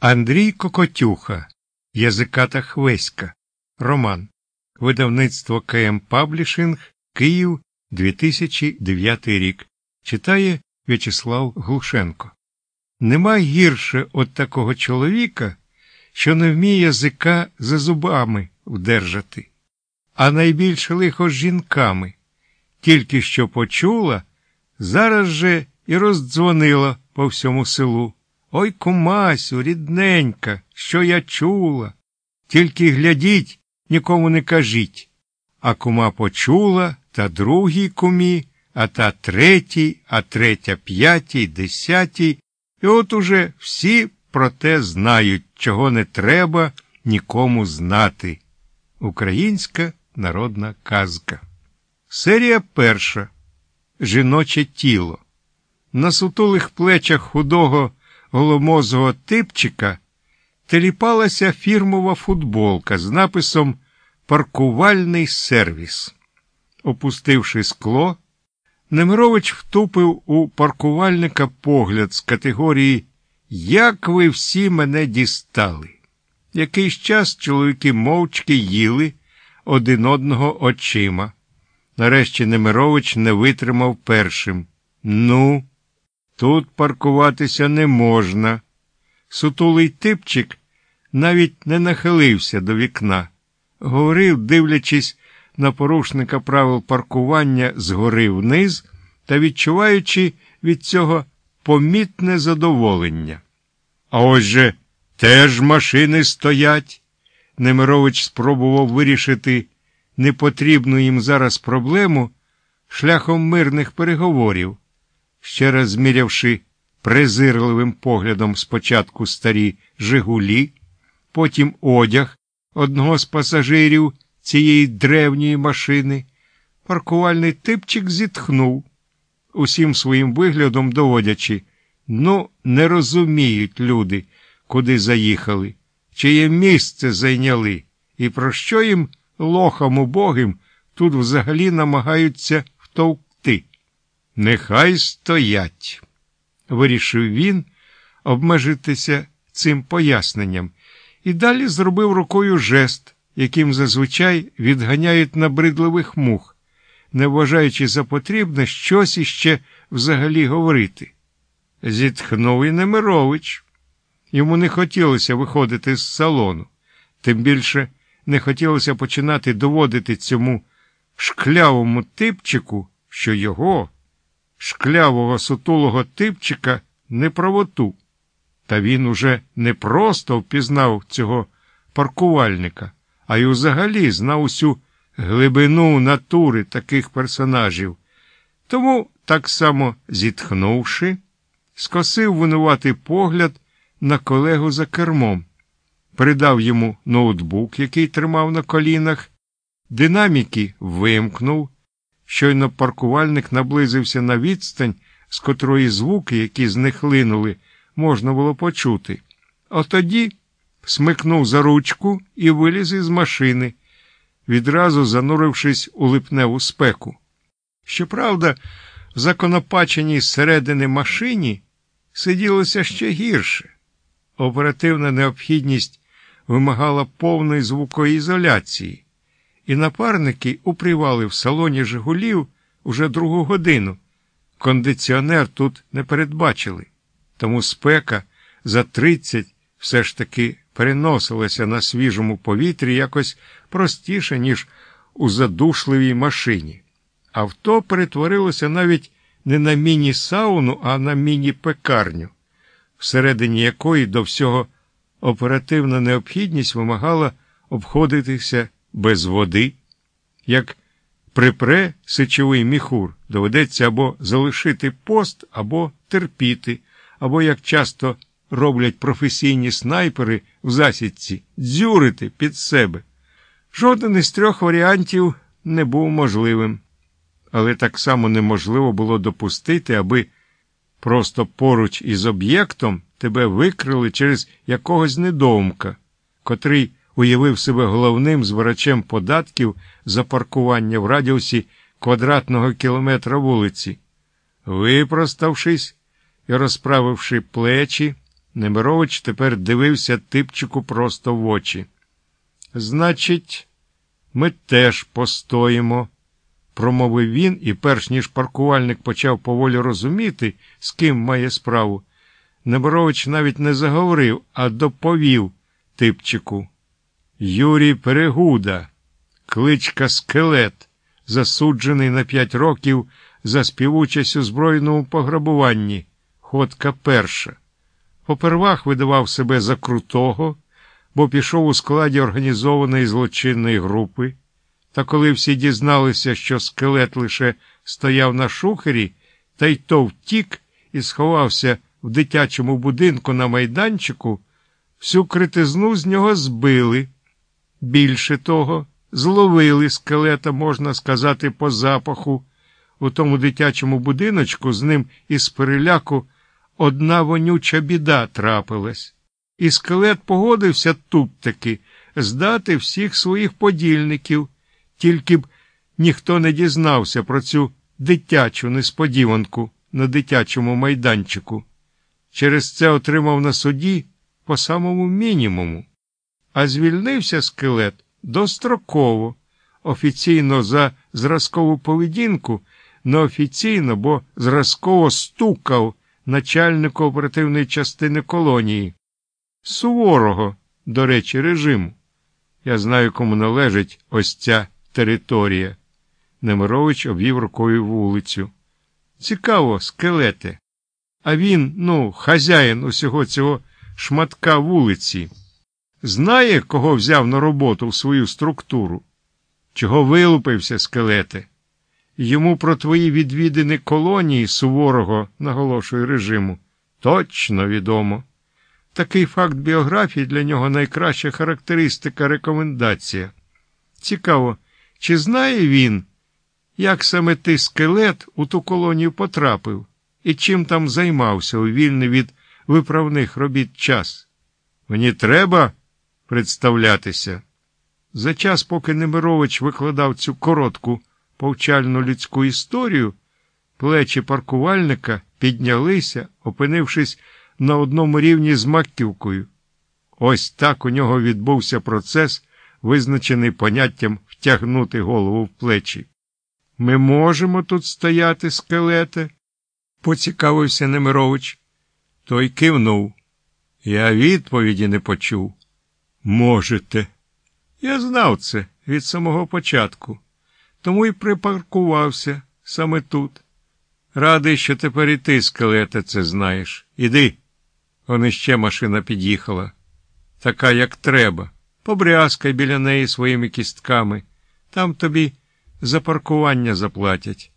Андрій Кокотюха, Язиката Хвеська, Роман, Видавництво КМ Publishing, Київ, 2009 рік. Читає В'ячеслав Глущенко. Нема гірше от такого чоловіка, що не вміє язика за зубами вдержати, а найбільше лихо з жінками. Тільки що почула, зараз же і роздзвонила по всьому селу. Ой, кумасю, рідненька, що я чула. Тільки глядіть, нікому не кажіть. А кума почула, та другій кумі, а та третій, а третя п'ятій, десятій. І от уже всі про те знають, чого не треба нікому знати. Українська народна казка. Серія перша. Жіноче тіло. На сутулих плечах худого голомозого типчика теліпалася фірмова футболка з написом Паркувальний сервіс. Опустивши скло, Немирович втупив у паркувальника погляд з категорії Як ви всі мене дістали. Якийсь час чоловіки мовчки їли один одного очима. Нарешті Немирович не витримав першим. Ну, Тут паркуватися не можна. Сутулий типчик навіть не нахилився до вікна, говорив, дивлячись на порушника правил паркування згори вниз та відчуваючи від цього помітне задоволення. А ось же теж машини стоять. Немирович спробував вирішити непотрібну їм зараз проблему шляхом мирних переговорів ще раз змірявши презирливим поглядом спочатку старі Жигулі, потім одяг одного з пасажирів цієї древньої машини, паркувальний типчик зітхнув, усім своїм виглядом доводячи, ну, не розуміють люди, куди заїхали, чиє місце зайняли, і про що їм лохам убогим тут взагалі намагаються втовкти. Нехай стоять, вирішив він обмежитися цим поясненням, і далі зробив рукою жест, яким зазвичай відганяють набридливих мух, не вважаючи за потрібне щось іще взагалі говорити. Зітхнув і Немирович. Йому не хотілося виходити з салону, тим більше не хотілося починати доводити цьому шклявому типчику, що його шклявого сутулого типчика неправоту. Та він уже не просто впізнав цього паркувальника, а й взагалі знав усю глибину натури таких персонажів. Тому, так само зітхнувши, скосив винуватий погляд на колегу за кермом, придав йому ноутбук, який тримав на колінах, динаміки вимкнув. Щойно паркувальник наблизився на відстань, з котрої звуки, які з них линули, можна було почути. Отоді смикнув за ручку і виліз із машини, відразу занурившись у липневу спеку. Щоправда, в законопаченій зсередини машині сиділося ще гірше. Оперативна необхідність вимагала повної звукоізоляції і напарники упрівали в салоні Жигулів уже другу годину. Кондиціонер тут не передбачили, тому спека за тридцять все ж таки переносилася на свіжому повітрі якось простіше, ніж у задушливій машині. Авто перетворилося навіть не на міні-сауну, а на міні-пекарню, всередині якої до всього оперативна необхідність вимагала обходитися без води, як припре сечовий міхур, доведеться або залишити пост, або терпіти, або, як часто роблять професійні снайпери в засідці, дзюрити під себе. Жоден із трьох варіантів не був можливим, але так само неможливо було допустити, аби просто поруч із об'єктом тебе викрили через якогось недоумка, котрий уявив себе головним збирачем податків за паркування в радіусі квадратного кілометра вулиці. Випроставшись і розправивши плечі, Немирович тепер дивився типчику просто в очі. Значить, ми теж постоїмо, промовив він, і, перш ніж паркувальник почав поволі розуміти, з ким має справу. Немирович навіть не заговорив, а доповів типчику. Юрій Перегуда, кличка Скелет, засуджений на п'ять років за співучасть у збройному пограбуванні, ходка перша. Попервах видавав себе за крутого, бо пішов у складі організованої злочинної групи. Та коли всі дізналися, що скелет лише стояв на шухері, та й то втік і сховався в дитячому будинку на майданчику, всю критизну з нього збили. Більше того, зловили скелета, можна сказати, по запаху. У тому дитячому будиночку з ним із переляку одна вонюча біда трапилась. І скелет погодився тут таки здати всіх своїх подільників, тільки б ніхто не дізнався про цю дитячу несподіванку на дитячому майданчику. Через це отримав на суді по самому мінімуму. А звільнився скелет достроково, офіційно за зразкову поведінку, неофіційно, бо зразково стукав начальнику оперативної частини колонії. Суворого, до речі, режиму. Я знаю, кому належить ось ця територія. Немирович обвів рукою вулицю. Цікаво, скелете. А він, ну, хазяїн усього цього шматка вулиці. Знає, кого взяв на роботу в свою структуру? Чого вилупився, скелете? Йому про твої відвідини колонії суворого, наголошує режиму, точно відомо. Такий факт біографії для нього найкраща характеристика рекомендація. Цікаво, чи знає він, як саме ти скелет у ту колонію потрапив і чим там займався у вільний від виправних робіт час? Мені треба представлятися. За час, поки Немирович викладав цю коротку повчальну людську історію, плечі паркувальника піднялися, опинившись на одному рівні з маківкою. Ось так у нього відбувся процес, визначений поняттям втягнути голову в плечі. Ми можемо тут стояти, скелете? поцікавився Немирович. Той кивнув. Я відповіді не почув. Можете. Я знав це від самого початку, тому й припаркувався саме тут. Радий, що тепер і ти, скелета, це знаєш. Іди. Он іще машина під'їхала. Така, як треба. Побрязкай біля неї своїми кістками. Там тобі за паркування заплатять.